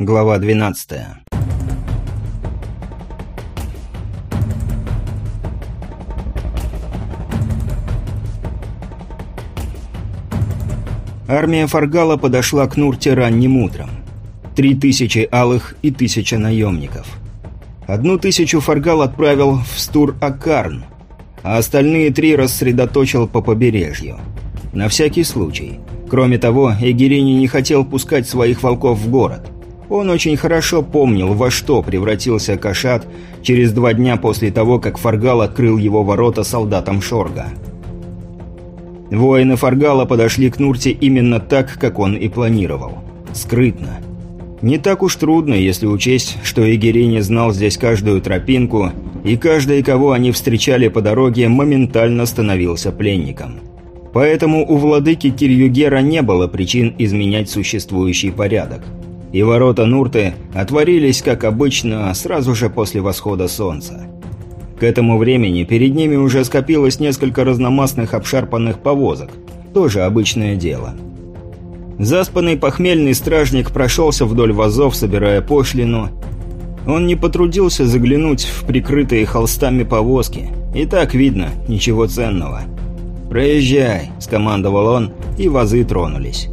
Глава 12 Армия Фаргала подошла к Нурте ранним утром. Три тысячи алых и тысяча наемников. Одну тысячу Фаргал отправил в Стур-Акарн, а остальные три рассредоточил по побережью. На всякий случай. Кроме того, Эгерини не хотел пускать своих волков в город. Он очень хорошо помнил, во что превратился Кашат через два дня после того, как Фаргал открыл его ворота солдатам Шорга. Воины Фаргала подошли к Нурте именно так, как он и планировал. Скрытно. Не так уж трудно, если учесть, что Игерини знал здесь каждую тропинку, и каждый, кого они встречали по дороге, моментально становился пленником. Поэтому у владыки Кирюгера не было причин изменять существующий порядок и ворота Нурты отворились, как обычно, сразу же после восхода солнца. К этому времени перед ними уже скопилось несколько разномастных обшарпанных повозок. Тоже обычное дело. Заспанный похмельный стражник прошелся вдоль вазов, собирая пошлину. Он не потрудился заглянуть в прикрытые холстами повозки. И так видно, ничего ценного. «Проезжай», — скомандовал он, и вазы тронулись.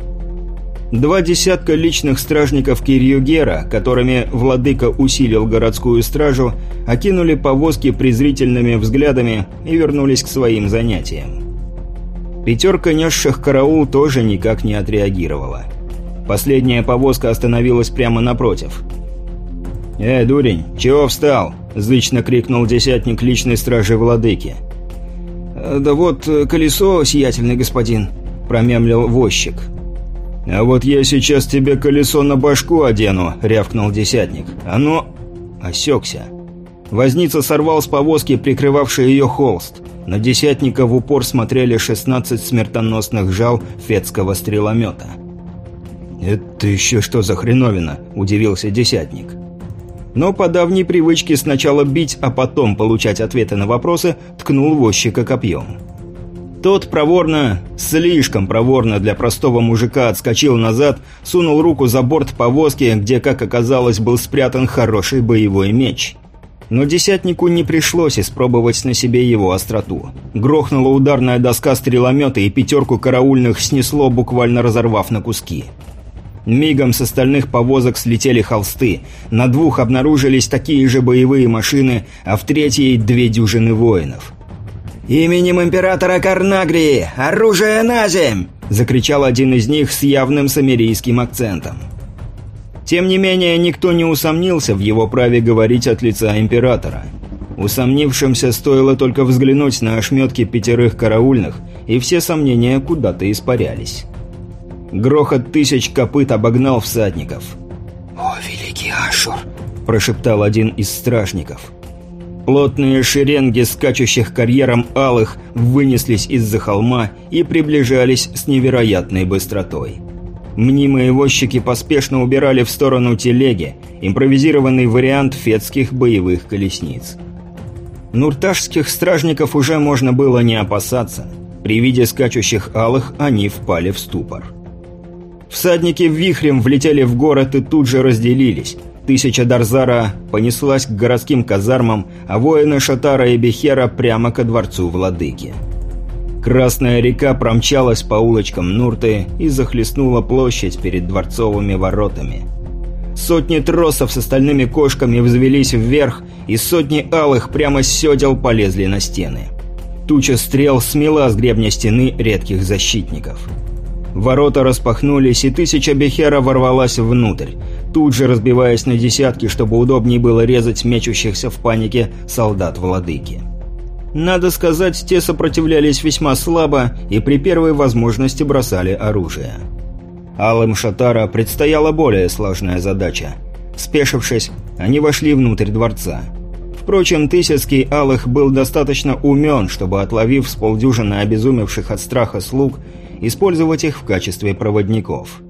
Два десятка личных стражников Кирюгера, которыми владыка усилил городскую стражу, окинули повозки презрительными взглядами и вернулись к своим занятиям. Пятерка несших караул тоже никак не отреагировала. Последняя повозка остановилась прямо напротив. «Э, дурень, чего встал?» – зычно крикнул десятник личной стражи владыки. «Да вот колесо, сиятельный господин», – промямлил возчик. «А вот я сейчас тебе колесо на башку одену», — рявкнул десятник. «Оно...» Осекся. Возница сорвал с повозки, прикрывавший ее холст. На десятника в упор смотрели 16 смертоносных жал фетского стреломета. «Это еще что за хреновина?» – удивился десятник. Но по давней привычке сначала бить, а потом получать ответы на вопросы, ткнул возчика копьем. Тот проворно, слишком проворно для простого мужика отскочил назад, сунул руку за борт повозки, где, как оказалось, был спрятан хороший боевой меч. Но десятнику не пришлось испробовать на себе его остроту. Грохнула ударная доска стреломета, и пятерку караульных снесло, буквально разорвав на куски. Мигом с остальных повозок слетели холсты. На двух обнаружились такие же боевые машины, а в третьей – две дюжины воинов – «Именем императора Карнагрии! Оружие на земь!» – закричал один из них с явным самирийским акцентом. Тем не менее, никто не усомнился в его праве говорить от лица императора. Усомнившимся стоило только взглянуть на ошметки пятерых караульных, и все сомнения куда-то испарялись. Грохот тысяч копыт обогнал всадников. «О, великий Ашур!» – прошептал один из стражников – Плотные шеренги скачущих карьером алых вынеслись из-за холма и приближались с невероятной быстротой. Мнимые возчики поспешно убирали в сторону телеги, импровизированный вариант фетских боевых колесниц. Нурташских стражников уже можно было не опасаться. При виде скачущих алых они впали в ступор. Всадники вихрем влетели в город и тут же разделились – Тысяча Дарзара понеслась к городским казармам, а воины Шатара и Бехера прямо ко дворцу владыки. Красная река промчалась по улочкам Нурты и захлестнула площадь перед дворцовыми воротами. Сотни тросов с остальными кошками взвелись вверх, и сотни алых прямо с седел полезли на стены. Туча стрел смела с гребня стены редких защитников. Ворота распахнулись, и тысяча Бехера ворвалась внутрь, тут же разбиваясь на десятки, чтобы удобнее было резать мечущихся в панике солдат владыки. Надо сказать, те сопротивлялись весьма слабо и при первой возможности бросали оружие. Алым Шатара предстояла более сложная задача. Спешившись, они вошли внутрь дворца. Впрочем, Тысяцкий Алых был достаточно умен, чтобы, отловив с полдюжины обезумевших от страха слуг, использовать их в качестве проводников.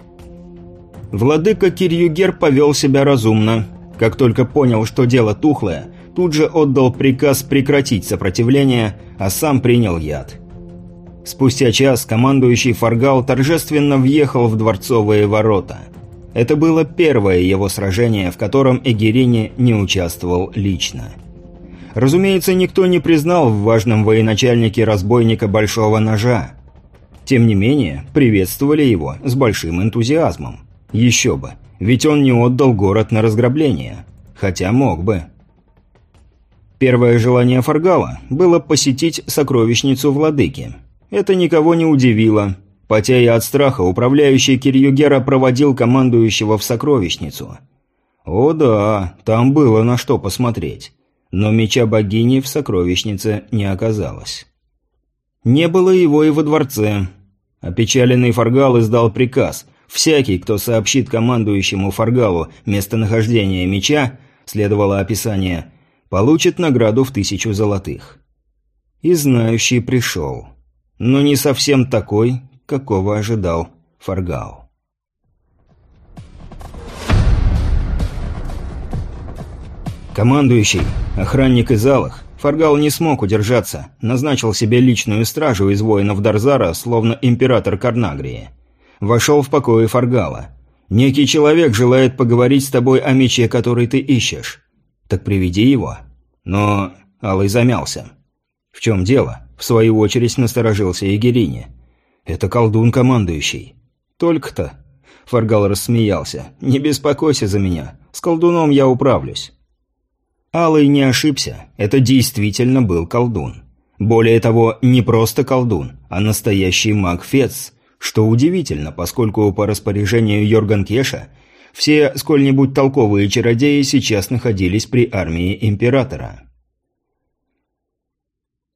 Владыка Кирюгер повел себя разумно. Как только понял, что дело тухлое, тут же отдал приказ прекратить сопротивление, а сам принял яд. Спустя час командующий Фаргал торжественно въехал в дворцовые ворота. Это было первое его сражение, в котором Эгерини не участвовал лично. Разумеется, никто не признал в важном военачальнике разбойника Большого Ножа. Тем не менее, приветствовали его с большим энтузиазмом. Еще бы, ведь он не отдал город на разграбление. Хотя мог бы. Первое желание Фаргала было посетить сокровищницу владыки. Это никого не удивило. Потея от страха, управляющий Кирюгера проводил командующего в сокровищницу. О да, там было на что посмотреть. Но меча богини в сокровищнице не оказалось. Не было его и во дворце. Опечаленный Фаргал издал приказ. Всякий, кто сообщит командующему Фаргалу местонахождение меча, следовало описание – получит награду в тысячу золотых. И знающий пришел. Но не совсем такой, какого ожидал Фаргал. Командующий, охранник из Алых, Фаргал не смог удержаться, назначил себе личную стражу из воинов Дарзара, словно император Карнагрии. Вошел в покои Фаргала. «Некий человек желает поговорить с тобой о мече, который ты ищешь. «Так приведи его». Но Алый замялся. «В чем дело?» В свою очередь насторожился Егерине. «Это колдун командующий». «Только-то». Фаргал рассмеялся. «Не беспокойся за меня. С колдуном я управлюсь». Алый не ошибся. Это действительно был колдун. Более того, не просто колдун, а настоящий маг Фец, что удивительно, поскольку по распоряжению Йорган Кеша все сколь-нибудь толковые чародеи сейчас находились при армии императора.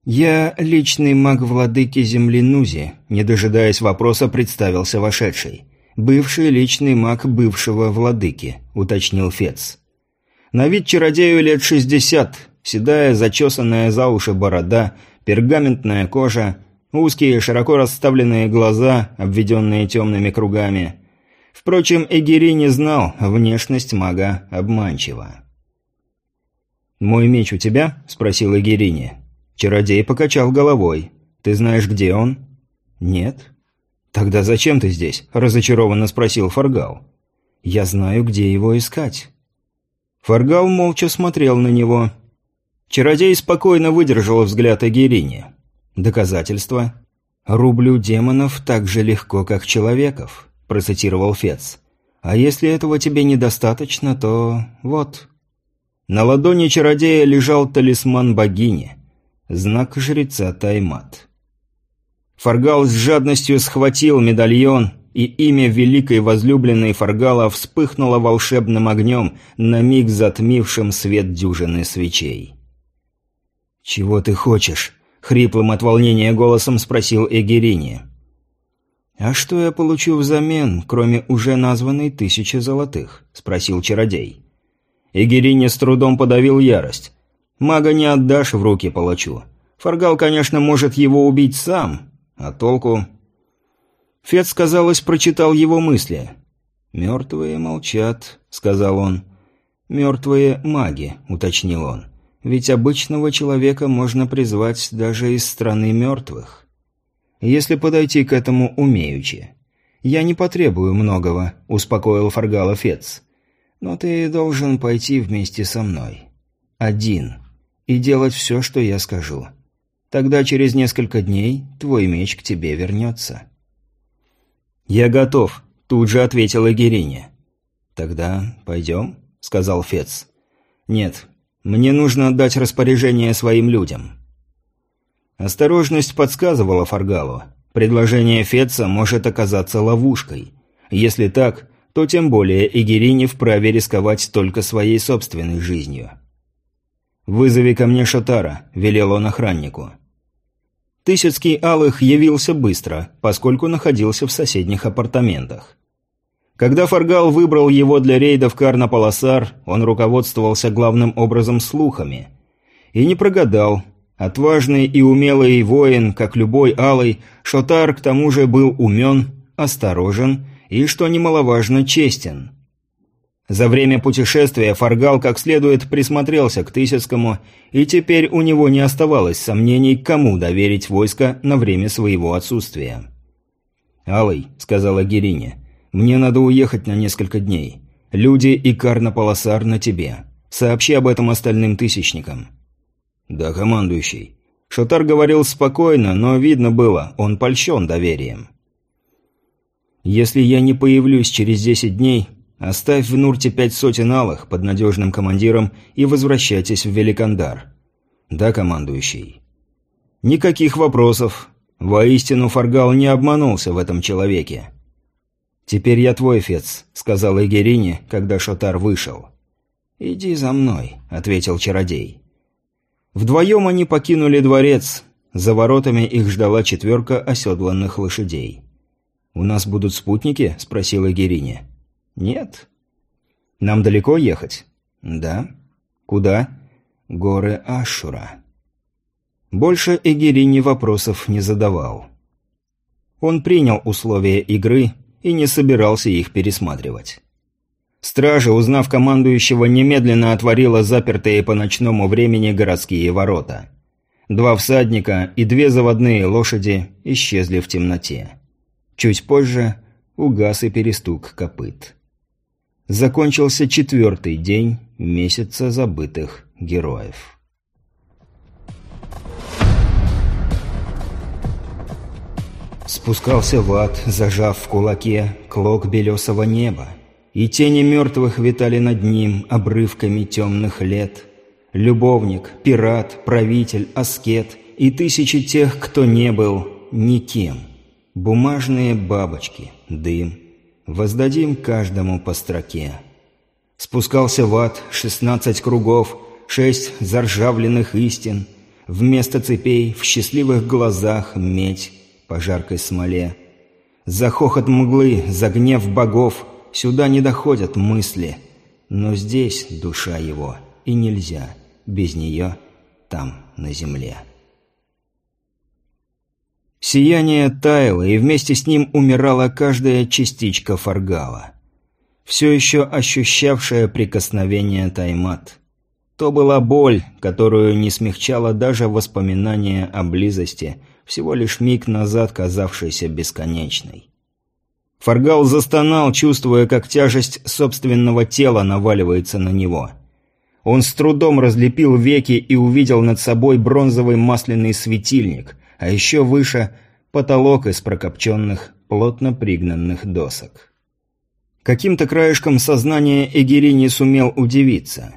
«Я личный маг владыки земли Нузи», – не дожидаясь вопроса, представился вошедший. «Бывший личный маг бывшего владыки», – уточнил Фец. «На вид чародею лет шестьдесят, седая, зачесанная за уши борода, пергаментная кожа, узкие, широко расставленные глаза, обведенные темными кругами – Впрочем, Эгери не знал, внешность мага обманчива. «Мой меч у тебя?» – спросил Эгерини. Чародей покачал головой. «Ты знаешь, где он?» «Нет». «Тогда зачем ты здесь?» – разочарованно спросил Фаргал. «Я знаю, где его искать». Фаргал молча смотрел на него. Чародей спокойно выдержал взгляд Эгерини. «Доказательства?» «Рублю демонов так же легко, как человеков. – процитировал Фец. «А если этого тебе недостаточно, то вот». На ладони чародея лежал талисман богини, знак жреца Таймат. Фаргал с жадностью схватил медальон, и имя великой возлюбленной Фаргала вспыхнуло волшебным огнем, на миг затмившим свет дюжины свечей. «Чего ты хочешь?» — хриплым от волнения голосом спросил Эгерини. «А что я получу взамен, кроме уже названной тысячи золотых?» – спросил чародей. Игерине с трудом подавил ярость. «Мага не отдашь в руки палачу. Фаргал, конечно, может его убить сам, а толку...» Фец, казалось, прочитал его мысли. «Мертвые молчат», — сказал он. «Мертвые маги», — уточнил он. «Ведь обычного человека можно призвать даже из страны мертвых» если подойти к этому умеючи. «Я не потребую многого», – успокоил Фаргала Фец. «Но ты должен пойти вместе со мной. Один. И делать все, что я скажу. Тогда через несколько дней твой меч к тебе вернется». «Я готов», – тут же ответила Герине. «Тогда пойдем», – сказал Фец. «Нет, мне нужно отдать распоряжение своим людям». Осторожность подсказывала Фаргалу. Предложение Фетца может оказаться ловушкой. Если так, то тем более Игерини вправе рисковать только своей собственной жизнью. «Вызови ко мне Шатара», – велел он охраннику. Тысяцкий Алых явился быстро, поскольку находился в соседних апартаментах. Когда Фаргал выбрал его для рейда в Карнаполосар, он руководствовался главным образом слухами. И не прогадал – Отважный и умелый воин, как любой алый, Шотар к тому же был умен, осторожен и, что немаловажно, честен. За время путешествия Фаргал как следует присмотрелся к Тысяцкому, и теперь у него не оставалось сомнений, кому доверить войско на время своего отсутствия. «Алый», — сказала Герине, — Мне надо уехать на несколько дней. Люди и Карна-Полосар на тебе. Сообщи об этом остальным тысячникам». «Да, командующий». Шатар говорил спокойно, но видно было, он польщен доверием. «Если я не появлюсь через десять дней, оставь в Нурте пять сотен алых под надежным командиром и возвращайтесь в Великандар». «Да, командующий». «Никаких вопросов. Воистину Фаргал не обманулся в этом человеке». «Теперь я твой, Фец», — сказал Эгерине, когда Шотар вышел. «Иди за мной», — ответил чародей. Вдвоем они покинули дворец. За воротами их ждала четверка оседланных лошадей. «У нас будут спутники?» – спросила Герине. «Нет». «Нам далеко ехать?» «Да». «Куда?» «Горы Ашура». Больше Эгерине вопросов не задавал. Он принял условия игры и не собирался их пересматривать. Стража, узнав командующего, немедленно отворила запертые по ночному времени городские ворота. Два всадника и две заводные лошади исчезли в темноте. Чуть позже угас и перестук копыт. Закончился четвертый день месяца забытых героев. Спускался в ад, зажав в кулаке клок белесого неба. И тени мертвых витали над ним обрывками темных лет. Любовник, пират, правитель, аскет и тысячи тех, кто не был никем. Бумажные бабочки, дым. Воздадим каждому по строке. Спускался в ад шестнадцать кругов, шесть заржавленных истин. Вместо цепей в счастливых глазах медь по жаркой смоле. За хохот мглы, за гнев богов — Сюда не доходят мысли, но здесь душа его, и нельзя без нее там, на земле. Сияние таяло, и вместе с ним умирала каждая частичка фаргала. Все еще ощущавшая прикосновение Таймат. То была боль, которую не смягчало даже воспоминание о близости, всего лишь миг назад казавшейся бесконечной. Фаргал застонал, чувствуя, как тяжесть собственного тела наваливается на него. Он с трудом разлепил веки и увидел над собой бронзовый масляный светильник, а еще выше – потолок из прокопченных, плотно пригнанных досок. Каким-то краешком сознания Эгери не сумел удивиться.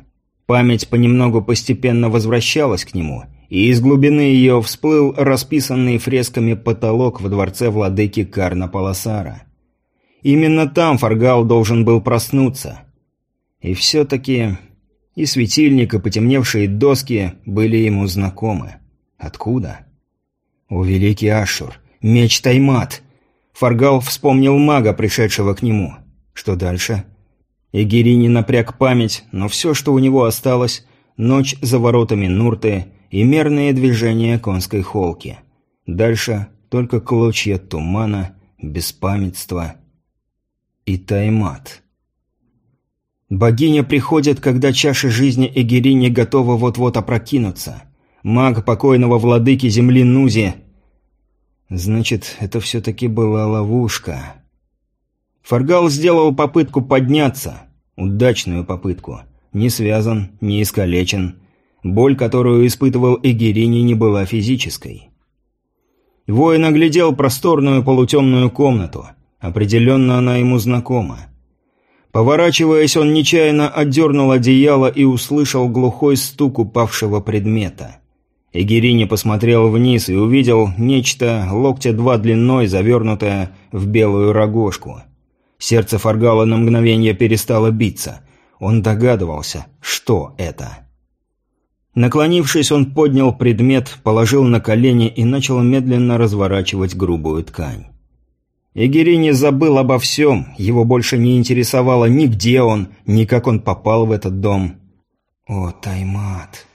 Память понемногу постепенно возвращалась к нему, и из глубины ее всплыл расписанный фресками потолок в дворце владыки Карна Паласара – Именно там Фаргал должен был проснуться. И все-таки и светильник, и потемневшие доски были ему знакомы. Откуда? О, великий Ашур! Меч Таймат! Фаргал вспомнил мага, пришедшего к нему. Что дальше? Эгерини напряг память, но все, что у него осталось – ночь за воротами Нурты и мерные движения конской холки. Дальше только клочья тумана, беспамятство – и таймат. Богиня приходит, когда чаша жизни Эгерини готова вот-вот опрокинуться. Маг покойного владыки земли Нузи. Значит, это все-таки была ловушка. Фаргал сделал попытку подняться. Удачную попытку. Не связан, не искалечен. Боль, которую испытывал Эгерини, не была физической. Воин оглядел просторную полутемную комнату – Определенно она ему знакома. Поворачиваясь, он нечаянно отдернул одеяло и услышал глухой стук упавшего предмета. Эгерини посмотрел вниз и увидел нечто локтя два длиной, завернутое в белую рогожку. Сердце Фаргала на мгновение перестало биться. Он догадывался, что это. Наклонившись, он поднял предмет, положил на колени и начал медленно разворачивать грубую ткань. Эгерини забыл обо всем, его больше не интересовало ни где он, ни как он попал в этот дом. О, Таймат.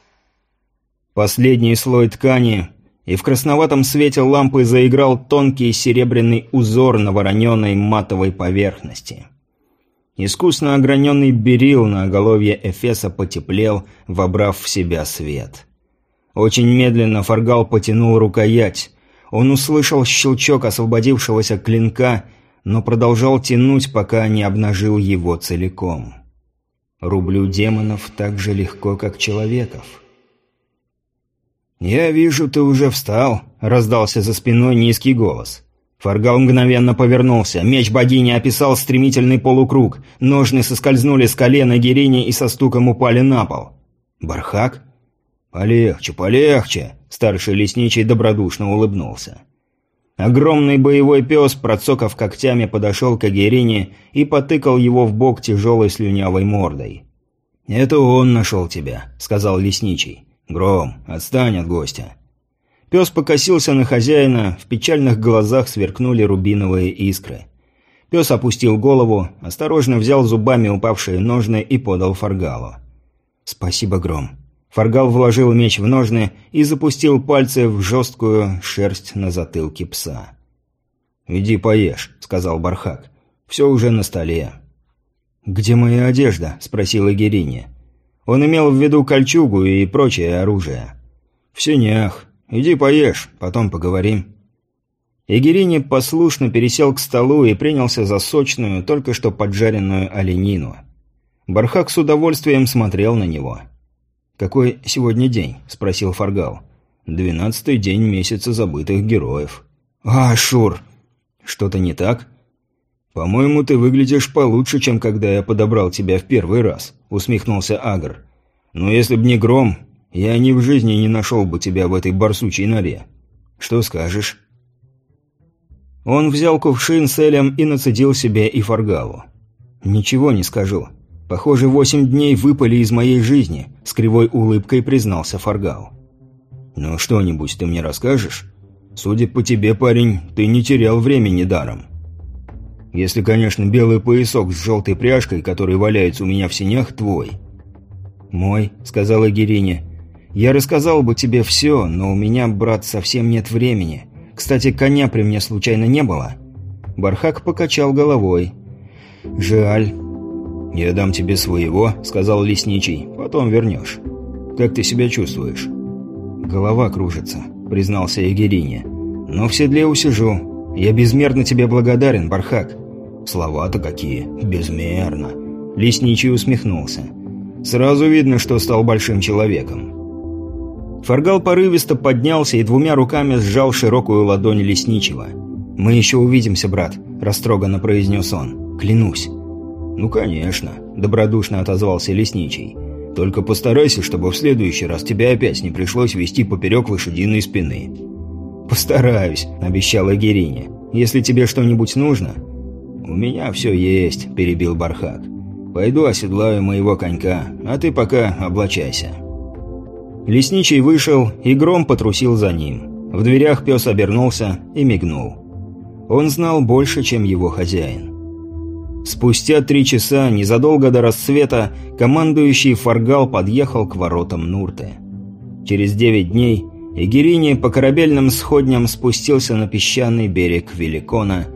Последний слой ткани, и в красноватом свете лампы заиграл тонкий серебряный узор на вороненой матовой поверхности. Искусно ограненный берил на оголовье Эфеса потеплел, вобрав в себя свет. Очень медленно Фаргал потянул рукоять, он услышал щелчок освободившегося клинка, но продолжал тянуть, пока не обнажил его целиком. Рублю демонов так же легко, как человеков. «Я вижу, ты уже встал», — раздался за спиной низкий голос. Фаргал мгновенно повернулся. Меч богини описал стремительный полукруг. Ножны соскользнули с колена Герини и со стуком упали на пол. «Бархак?» «Полегче, полегче», — старший лесничий добродушно улыбнулся. Огромный боевой пес, процокав когтями, подошел к Агерине и потыкал его в бок тяжелой слюнявой мордой. «Это он нашел тебя», — сказал лесничий. «Гром, отстань от гостя». Пес покосился на хозяина, в печальных глазах сверкнули рубиновые искры. Пес опустил голову, осторожно взял зубами упавшие ножны и подал Фаргалу. «Спасибо, Гром». Фаргал вложил меч в ножны и запустил пальцы в жесткую шерсть на затылке пса. «Иди поешь», — сказал Бархак. «Все уже на столе». «Где моя одежда?» — спросила Герине. Он имел в виду кольчугу и прочее оружие. «В сенях. Иди поешь, потом поговорим». Егерини послушно пересел к столу и принялся за сочную, только что поджаренную оленину. Бархак с удовольствием смотрел на него. «Какой сегодня день?» – спросил Фаргал. «Двенадцатый день месяца забытых героев». «А, Шур!» «Что-то не так?» «По-моему, ты выглядишь получше, чем когда я подобрал тебя в первый раз», – усмехнулся Агр. «Но если б не гром, я ни в жизни не нашел бы тебя в этой барсучей норе. Что скажешь?» Он взял кувшин с Элем и нацедил себе и Фаргалу. «Ничего не скажу. Похоже, восемь дней выпали из моей жизни», — с кривой улыбкой признался Фаргал. «Ну что-нибудь ты мне расскажешь? Судя по тебе, парень, ты не терял времени даром». Если, конечно, белый поясок с желтой пряжкой, который валяется у меня в синях, твой. «Мой», — сказала Герине. «Я рассказал бы тебе все, но у меня, брат, совсем нет времени. Кстати, коня при мне случайно не было». Бархак покачал головой. «Жаль. «Я дам тебе своего», — сказал лесничий. «Потом вернешь. Как ты себя чувствуешь?» «Голова кружится», — признался Егерине. «Но в седле усижу. Я безмерно тебе благодарен, Бархак». «Слова-то какие! Безмерно!» Лесничий усмехнулся. «Сразу видно, что стал большим человеком». Фаргал порывисто поднялся и двумя руками сжал широкую ладонь лесничего. «Мы еще увидимся, брат», – растроганно произнес он. «Клянусь». «Ну, конечно», – добродушно отозвался лесничий. «Только постарайся, чтобы в следующий раз тебе опять не пришлось вести поперек лошадиной спины». «Постараюсь», – обещала Герине. «Если тебе что-нибудь нужно...» «У меня все есть», – перебил Бархак. «Пойду оседлаю моего конька, а ты пока облачайся». Лесничий вышел, и Гром потрусил за ним. В дверях пес обернулся и мигнул. Он знал больше, чем его хозяин. Спустя три часа, незадолго до рассвета, командующий Фаргал подъехал к воротам Нурты. Через девять дней Эгерини по корабельным сходням спустился на песчаный берег Великона,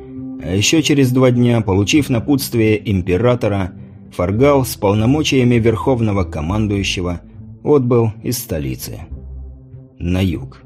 а еще через два дня, получив напутствие императора, Фаргал с полномочиями верховного командующего отбыл из столицы на юг.